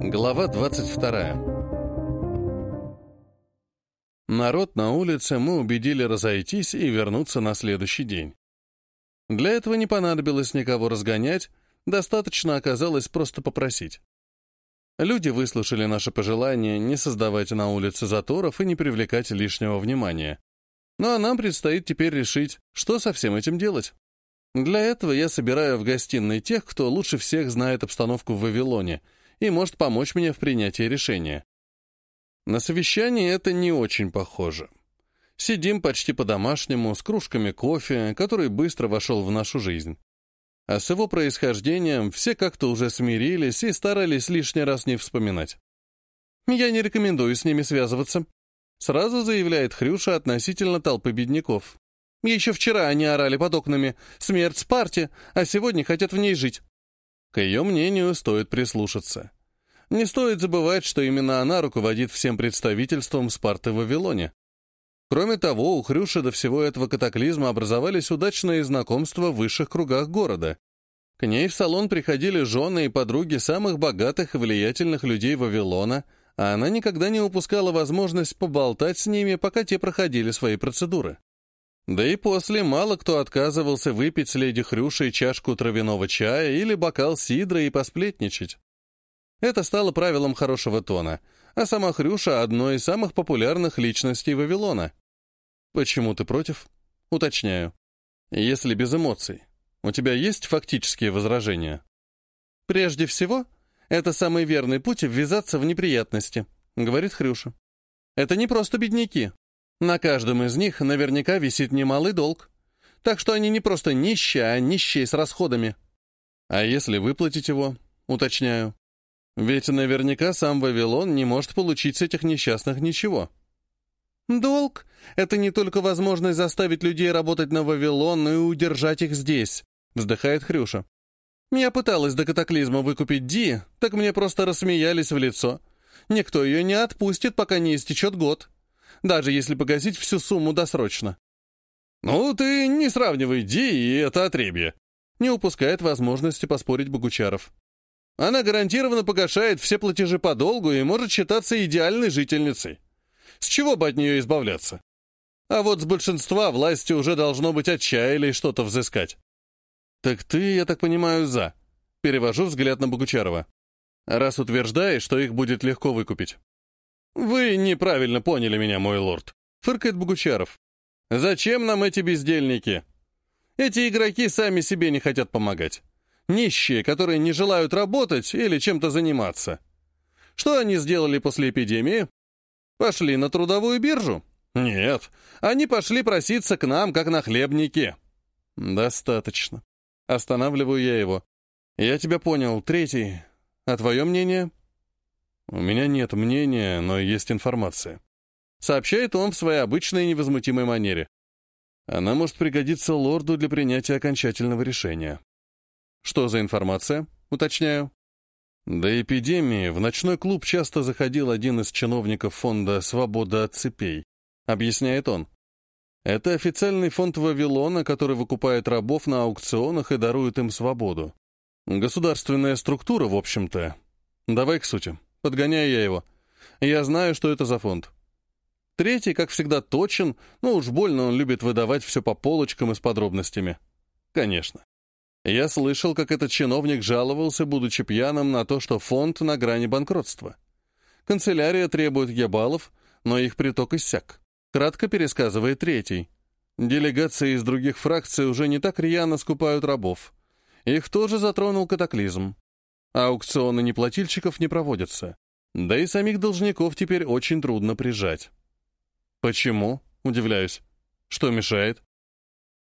Глава 22. Народ на улице мы убедили разойтись и вернуться на следующий день. Для этого не понадобилось никого разгонять, достаточно оказалось просто попросить. Люди выслушали наше пожелание не создавать на улице заторов и не привлекать лишнего внимания. Ну а нам предстоит теперь решить, что со всем этим делать. Для этого я собираю в гостиной тех, кто лучше всех знает обстановку в Вавилоне — и может помочь мне в принятии решения. На совещании это не очень похоже. Сидим почти по-домашнему, с кружками кофе, который быстро вошел в нашу жизнь. А с его происхождением все как-то уже смирились и старались лишний раз не вспоминать. «Я не рекомендую с ними связываться», — сразу заявляет Хрюша относительно толпы бедняков. «Еще вчера они орали под окнами «Смерть Спарте», а сегодня хотят в ней жить. К ее мнению стоит прислушаться. Не стоит забывать, что именно она руководит всем представительством Спарты в Вавилоне. Кроме того, у Хрюши до всего этого катаклизма образовались удачные знакомства в высших кругах города. К ней в салон приходили жены и подруги самых богатых и влиятельных людей Вавилона, а она никогда не упускала возможность поболтать с ними, пока те проходили свои процедуры. Да и после мало кто отказывался выпить с леди Хрюшей чашку травяного чая или бокал сидра и посплетничать. Это стало правилом хорошего тона, а сама Хрюша — одной из самых популярных личностей Вавилона. Почему ты против? Уточняю. Если без эмоций, у тебя есть фактические возражения? Прежде всего, это самый верный путь ввязаться в неприятности, говорит Хрюша. Это не просто бедняки, на каждом из них наверняка висит немалый долг. Так что они не просто нищие, а нищие с расходами. А если выплатить его, уточняю. Ведь наверняка сам Вавилон не может получить с этих несчастных ничего. Долг — это не только возможность заставить людей работать на Вавилон, но и удержать их здесь, вздыхает Хрюша. Я пыталась до катаклизма выкупить Ди, так мне просто рассмеялись в лицо. Никто ее не отпустит, пока не истечет год даже если погасить всю сумму досрочно. «Ну, ты не сравнивай Ди и это отребье», не упускает возможности поспорить Богучаров. Она гарантированно погашает все платежи по долгу и может считаться идеальной жительницей. С чего бы от нее избавляться? А вот с большинства власти уже должно быть отчаялись что-то взыскать. «Так ты, я так понимаю, за». Перевожу взгляд на Богучарова. «Раз утверждаешь, что их будет легко выкупить». «Вы неправильно поняли меня, мой лорд», — фыркает Богучаров. «Зачем нам эти бездельники? Эти игроки сами себе не хотят помогать. Нищие, которые не желают работать или чем-то заниматься. Что они сделали после эпидемии? Пошли на трудовую биржу? Нет, они пошли проситься к нам, как на хлебники». «Достаточно». Останавливаю я его. «Я тебя понял. Третий. А твое мнение?» «У меня нет мнения, но есть информация», — сообщает он в своей обычной невозмутимой манере. «Она может пригодиться лорду для принятия окончательного решения». «Что за информация?» — уточняю. До эпидемии в ночной клуб часто заходил один из чиновников фонда «Свобода от цепей», — объясняет он. Это официальный фонд Вавилона, который выкупает рабов на аукционах и дарует им свободу. Государственная структура, в общем-то. Давай к сути. Подгоняю я его. Я знаю, что это за фонд. Третий, как всегда, точен, но уж больно он любит выдавать все по полочкам и с подробностями. Конечно. Я слышал, как этот чиновник жаловался, будучи пьяным, на то, что фонд на грани банкротства. Канцелярия требует ебалов, но их приток иссяк. Кратко пересказывает третий. Делегации из других фракций уже не так рьяно скупают рабов. Их тоже затронул катаклизм. Аукционы неплательщиков не проводятся. Да и самих должников теперь очень трудно прижать. Почему? Удивляюсь. Что мешает?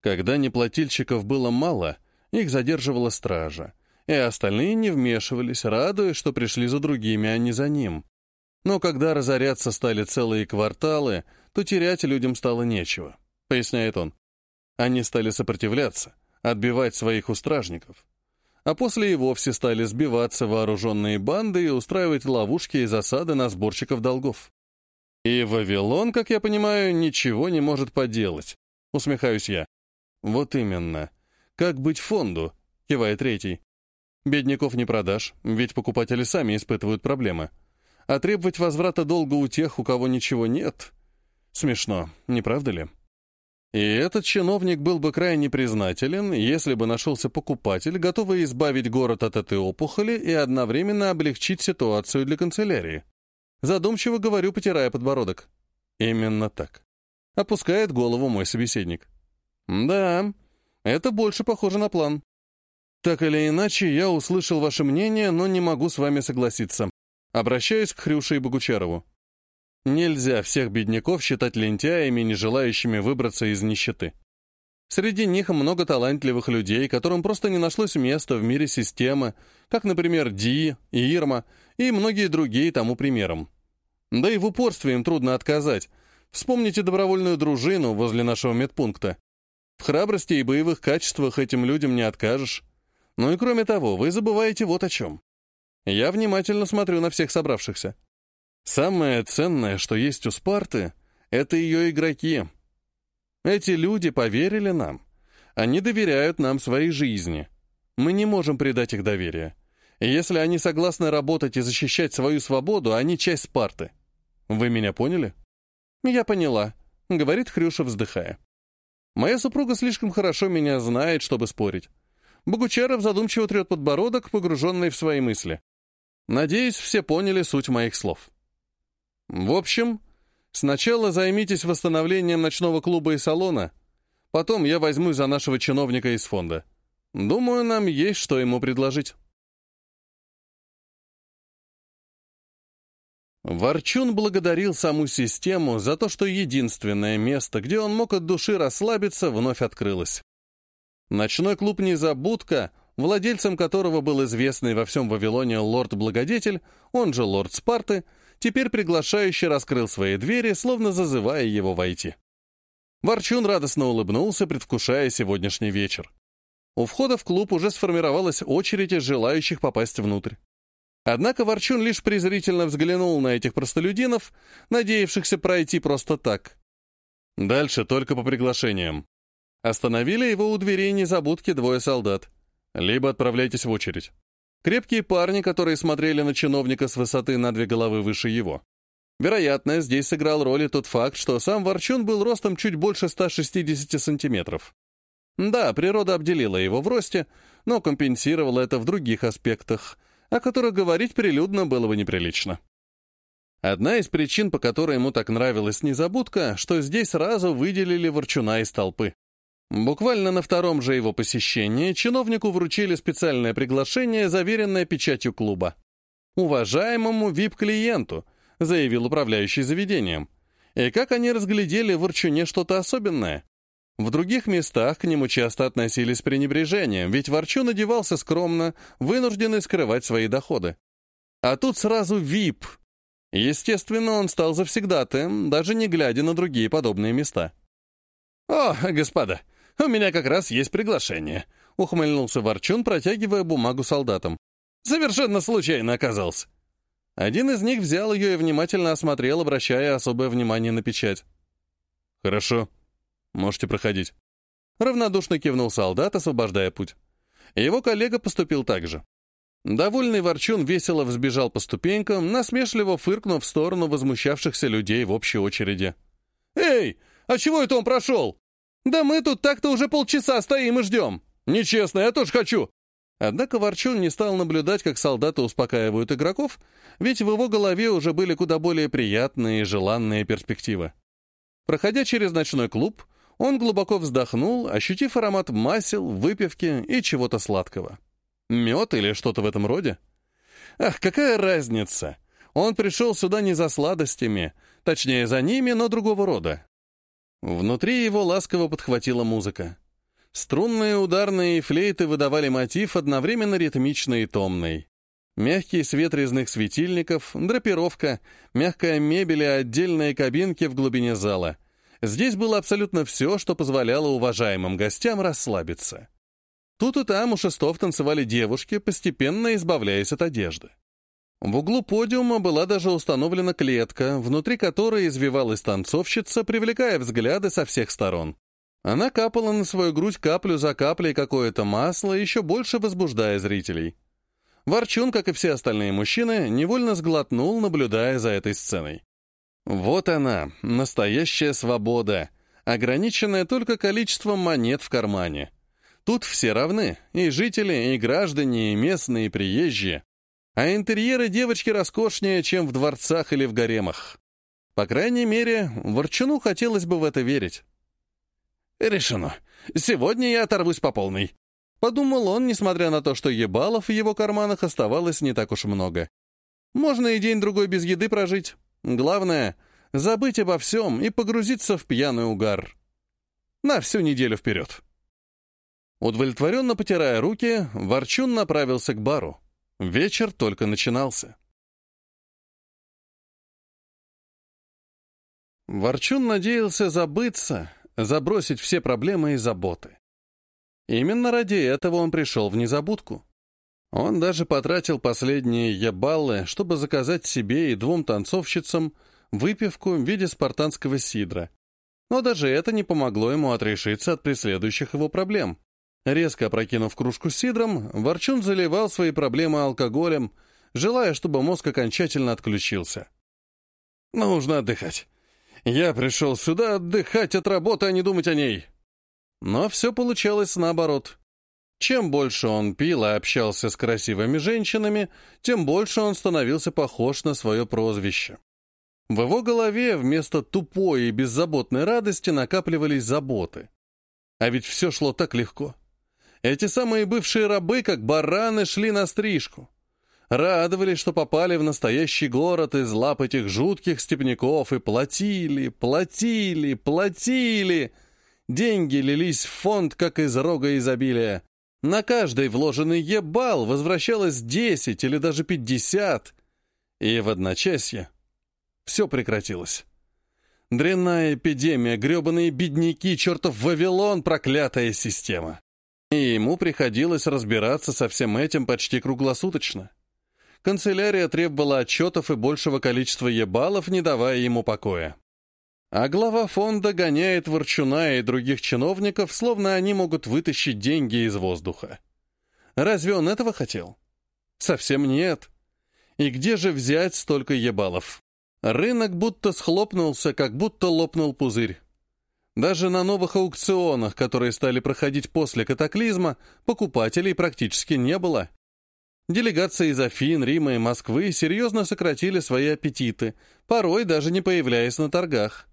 Когда неплательщиков было мало, их задерживала стража, и остальные не вмешивались, радуясь, что пришли за другими, а не за ним. Но когда разоряться стали целые кварталы, то терять людям стало нечего, поясняет он. Они стали сопротивляться, отбивать своих у стражников а после и вовсе стали сбиваться вооруженные банды и устраивать ловушки и засады на сборщиков долгов. И Вавилон, как я понимаю, ничего не может поделать. Усмехаюсь я. Вот именно. Как быть фонду? Кивает третий. Бедняков не продашь, ведь покупатели сами испытывают проблемы. А требовать возврата долга у тех, у кого ничего нет... Смешно, не правда ли? И этот чиновник был бы крайне признателен, если бы нашелся покупатель, готовый избавить город от этой опухоли и одновременно облегчить ситуацию для канцелярии. Задумчиво говорю, потирая подбородок. Именно так. Опускает голову мой собеседник. Да, это больше похоже на план. Так или иначе, я услышал ваше мнение, но не могу с вами согласиться. Обращаюсь к Хрюше и Богучарову. Нельзя всех бедняков считать лентяями, не желающими выбраться из нищеты. Среди них много талантливых людей, которым просто не нашлось места в мире системы, как, например, Ди, Ирма и многие другие тому примером. Да и в упорстве им трудно отказать. Вспомните добровольную дружину возле нашего медпункта. В храбрости и боевых качествах этим людям не откажешь. Ну и кроме того, вы забываете вот о чем. Я внимательно смотрю на всех собравшихся. Самое ценное, что есть у Спарты, это ее игроки. Эти люди поверили нам. Они доверяют нам своей жизни. Мы не можем предать их доверие. Если они согласны работать и защищать свою свободу, они часть Спарты. Вы меня поняли? Я поняла, говорит Хрюша, вздыхая. Моя супруга слишком хорошо меня знает, чтобы спорить. Богучаров задумчиво трет подбородок, погруженный в свои мысли. Надеюсь, все поняли суть моих слов. В общем, сначала займитесь восстановлением ночного клуба и салона, потом я возьму за нашего чиновника из фонда. Думаю, нам есть что ему предложить. Ворчун благодарил саму систему за то, что единственное место, где он мог от души расслабиться, вновь открылось. Ночной клуб «Незабудка», владельцем которого был известный во всем Вавилоне лорд-благодетель, он же лорд Спарты, теперь приглашающе раскрыл свои двери, словно зазывая его войти. Ворчун радостно улыбнулся, предвкушая сегодняшний вечер. У входа в клуб уже сформировалась очередь из желающих попасть внутрь. Однако Ворчун лишь презрительно взглянул на этих простолюдинов, надеявшихся пройти просто так. Дальше только по приглашениям. Остановили его у дверей незабудки двое солдат. Либо отправляйтесь в очередь. Крепкие парни, которые смотрели на чиновника с высоты на две головы выше его. Вероятно, здесь сыграл роль и тот факт, что сам Ворчун был ростом чуть больше 160 сантиметров. Да, природа обделила его в росте, но компенсировала это в других аспектах, о которых говорить прилюдно было бы неприлично. Одна из причин, по которой ему так нравилась незабудка, что здесь сразу выделили Ворчуна из толпы. Буквально на втором же его посещении чиновнику вручили специальное приглашение, заверенное печатью клуба. «Уважаемому вип-клиенту», — заявил управляющий заведением. И как они разглядели в Ворчуне что-то особенное? В других местах к нему часто относились с пренебрежением, ведь Ворчун одевался скромно, вынужденный скрывать свои доходы. А тут сразу вип. Естественно, он стал завсегдатаем, даже не глядя на другие подобные места. «О, господа, «У меня как раз есть приглашение», — ухмыльнулся Ворчун, протягивая бумагу солдатам. «Совершенно случайно оказался». Один из них взял ее и внимательно осмотрел, обращая особое внимание на печать. «Хорошо. Можете проходить». Равнодушно кивнул солдат, освобождая путь. Его коллега поступил так же. Довольный Ворчун весело взбежал по ступенькам, насмешливо фыркнув в сторону возмущавшихся людей в общей очереди. «Эй, а чего это он прошел?» «Да мы тут так-то уже полчаса стоим и ждем. Нечестно, я тоже хочу». Однако Ворчун не стал наблюдать, как солдаты успокаивают игроков, ведь в его голове уже были куда более приятные и желанные перспективы. Проходя через ночной клуб, он глубоко вздохнул, ощутив аромат масел, выпивки и чего-то сладкого. Мед или что-то в этом роде? Ах, какая разница! Он пришел сюда не за сладостями, точнее, за ними, но другого рода. Внутри его ласково подхватила музыка. Струнные, ударные и флейты выдавали мотив одновременно ритмичный и томный. Мягкий свет резных светильников, драпировка, мягкая мебель и отдельные кабинки в глубине зала. Здесь было абсолютно все, что позволяло уважаемым гостям расслабиться. Тут и там у шестов танцевали девушки, постепенно избавляясь от одежды. В углу подиума была даже установлена клетка, внутри которой извивалась танцовщица, привлекая взгляды со всех сторон. Она капала на свою грудь каплю за каплей какое-то масло, еще больше возбуждая зрителей. Ворчун, как и все остальные мужчины, невольно сглотнул, наблюдая за этой сценой. Вот она, настоящая свобода, ограниченная только количеством монет в кармане. Тут все равны, и жители, и граждане, и местные, и приезжие. А интерьеры девочки роскошнее, чем в дворцах или в гаремах. По крайней мере, Ворчуну хотелось бы в это верить. «Решено. Сегодня я оторвусь по полной», — подумал он, несмотря на то, что ебалов в его карманах оставалось не так уж много. «Можно и день-другой без еды прожить. Главное — забыть обо всем и погрузиться в пьяный угар. На всю неделю вперед». Удовлетворенно потирая руки, Ворчун направился к бару. Вечер только начинался. Ворчун надеялся забыться, забросить все проблемы и заботы. Именно ради этого он пришел в незабудку. Он даже потратил последние ебаллы, чтобы заказать себе и двум танцовщицам выпивку в виде спартанского сидра. Но даже это не помогло ему отрешиться от преследующих его проблем. Резко опрокинув кружку с сидром, Ворчун заливал свои проблемы алкоголем, желая, чтобы мозг окончательно отключился. «Нужно отдыхать. Я пришел сюда отдыхать от работы, а не думать о ней». Но все получалось наоборот. Чем больше он пил и общался с красивыми женщинами, тем больше он становился похож на свое прозвище. В его голове вместо тупой и беззаботной радости накапливались заботы. А ведь все шло так легко. Эти самые бывшие рабы, как бараны, шли на стрижку. Радовались, что попали в настоящий город из лап этих жутких степняков и платили, платили, платили. Деньги лились в фонд, как из рога изобилия. На каждый вложенный ебал возвращалось 10 или даже 50. И в одночасье все прекратилось. Дрянная эпидемия, гребаные бедняки, чертов Вавилон, проклятая система. И ему приходилось разбираться со всем этим почти круглосуточно. Канцелярия требовала отчетов и большего количества ебалов, не давая ему покоя. А глава фонда гоняет Ворчуна и других чиновников, словно они могут вытащить деньги из воздуха. Разве он этого хотел? Совсем нет. И где же взять столько ебалов? Рынок будто схлопнулся, как будто лопнул пузырь. Даже на новых аукционах, которые стали проходить после катаклизма, покупателей практически не было. Делегации из Афин, Рима и Москвы серьезно сократили свои аппетиты, порой даже не появляясь на торгах.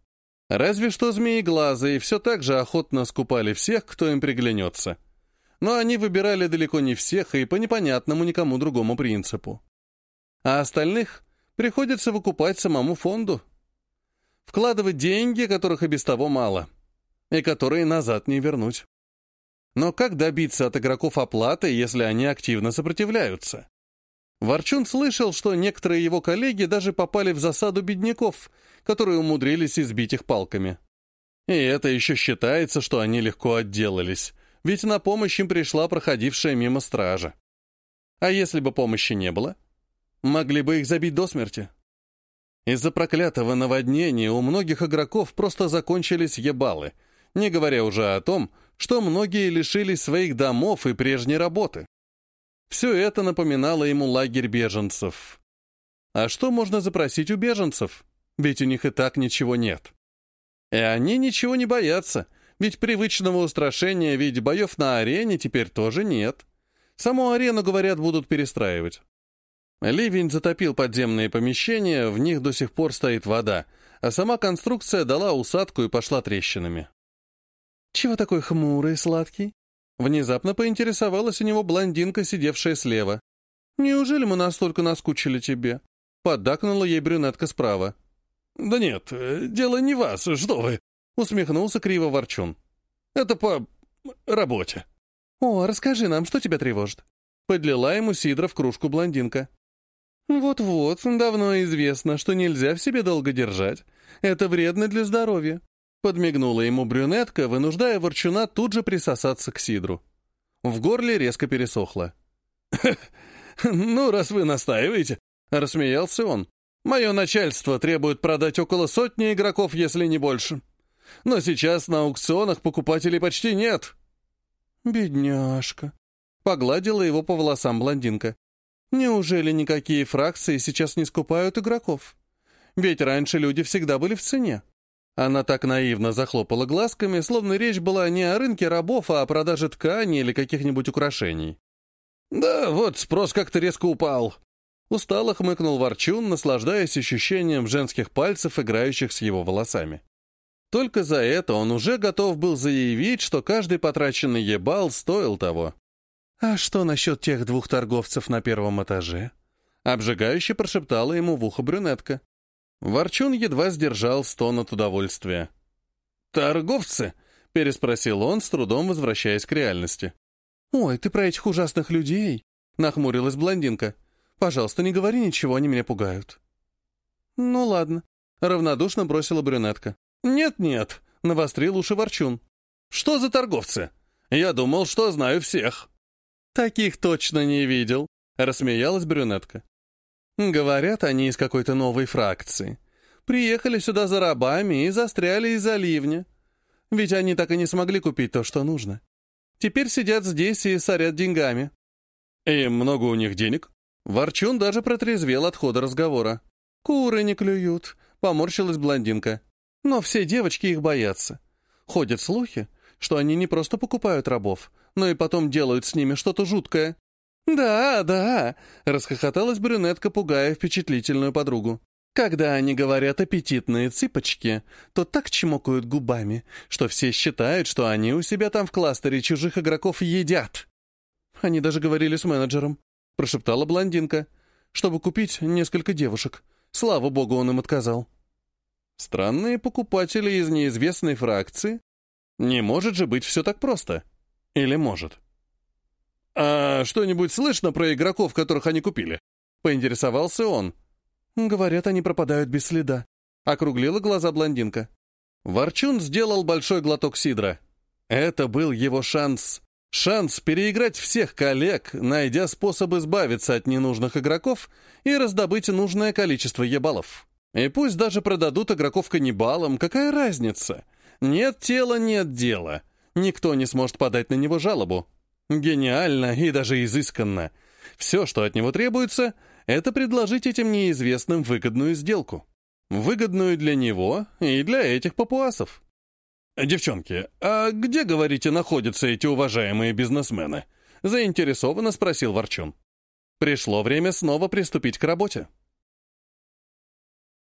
Разве что змеи-глазы и все так же охотно скупали всех, кто им приглянется. Но они выбирали далеко не всех и по непонятному никому другому принципу. А остальных приходится выкупать самому фонду. Вкладывать деньги, которых и без того мало и которые назад не вернуть. Но как добиться от игроков оплаты, если они активно сопротивляются? Ворчун слышал, что некоторые его коллеги даже попали в засаду бедняков, которые умудрились избить их палками. И это еще считается, что они легко отделались, ведь на помощь им пришла проходившая мимо стража. А если бы помощи не было? Могли бы их забить до смерти. Из-за проклятого наводнения у многих игроков просто закончились ебалы — не говоря уже о том, что многие лишились своих домов и прежней работы. Все это напоминало ему лагерь беженцев. А что можно запросить у беженцев? Ведь у них и так ничего нет. И они ничего не боятся, ведь привычного устрашения в виде боев на арене теперь тоже нет. Саму арену, говорят, будут перестраивать. Ливень затопил подземные помещения, в них до сих пор стоит вода, а сама конструкция дала усадку и пошла трещинами. «Чего такой хмурый, сладкий?» Внезапно поинтересовалась у него блондинка, сидевшая слева. «Неужели мы настолько наскучили тебе?» Поддакнула ей брюнетка справа. «Да нет, э, дело не вас, что вы!» Усмехнулся криво Ворчун. «Это по работе». «О, расскажи нам, что тебя тревожит?» Подлила ему сидра в кружку блондинка. «Вот-вот, давно известно, что нельзя в себе долго держать. Это вредно для здоровья. Подмигнула ему брюнетка, вынуждая ворчуна тут же присосаться к сидру. В горле резко пересохло. «Ну, раз вы настаиваете», — рассмеялся он. «Мое начальство требует продать около сотни игроков, если не больше. Но сейчас на аукционах покупателей почти нет». «Бедняжка», — погладила его по волосам блондинка. Неужели никакие фракции сейчас не скупают игроков? Ведь раньше люди всегда были в цене. Она так наивно захлопала глазками, словно речь была не о рынке рабов, а о продаже ткани или каких-нибудь украшений. «Да вот, спрос как-то резко упал». Устало хмыкнул Ворчун, наслаждаясь ощущением женских пальцев, играющих с его волосами. Только за это он уже готов был заявить, что каждый потраченный ебал стоил того. «А что насчет тех двух торговцев на первом этаже?» Обжигающе прошептала ему в ухо брюнетка. Ворчун едва сдержал стон от удовольствия. «Торговцы?» — переспросил он, с трудом возвращаясь к реальности. «Ой, ты про этих ужасных людей?» — нахмурилась блондинка. «Пожалуйста, не говори ничего, они меня пугают». «Ну ладно», — равнодушно бросила брюнетка. «Нет-нет», — навострил уши Ворчун. «Что за торговцы? Я думал, что знаю всех». «Таких точно не видел», — рассмеялась брюнетка. «Говорят, они из какой-то новой фракции. Приехали сюда за рабами и застряли из-за ливня. Ведь они так и не смогли купить то, что нужно. Теперь сидят здесь и сорят деньгами». «И много у них денег?» Ворчун даже протрезвел от хода разговора. «Куры не клюют», — поморщилась блондинка. «Но все девочки их боятся. Ходят слухи, что они не просто покупают рабов, но и потом делают с ними что-то жуткое». «Да, да», — расхохоталась брюнетка, пугая впечатлительную подругу. Когда они говорят аппетитные цыпочки, то так чмокают губами, что все считают, что они у себя там в кластере чужих игроков едят. Они даже говорили с менеджером, прошептала блондинка, чтобы купить несколько девушек. Слава богу, он им отказал. Странные покупатели из неизвестной фракции? Не может же быть все так просто. Или может? «А что-нибудь слышно про игроков, которых они купили?» — поинтересовался он. «Говорят, они пропадают без следа», — округлила глаза блондинка. Ворчун сделал большой глоток сидра. Это был его шанс. Шанс переиграть всех коллег, найдя способ избавиться от ненужных игроков и раздобыть нужное количество ебалов. И пусть даже продадут игроков каннибалам, какая разница? Нет тела, нет дела. Никто не сможет подать на него жалобу. Гениально и даже изысканно. Все, что от него требуется, это предложить этим неизвестным выгодную сделку. Выгодную для него и для этих папуасов. «Девчонки, а где, говорите, находятся эти уважаемые бизнесмены?» заинтересованно спросил Ворчун. Пришло время снова приступить к работе.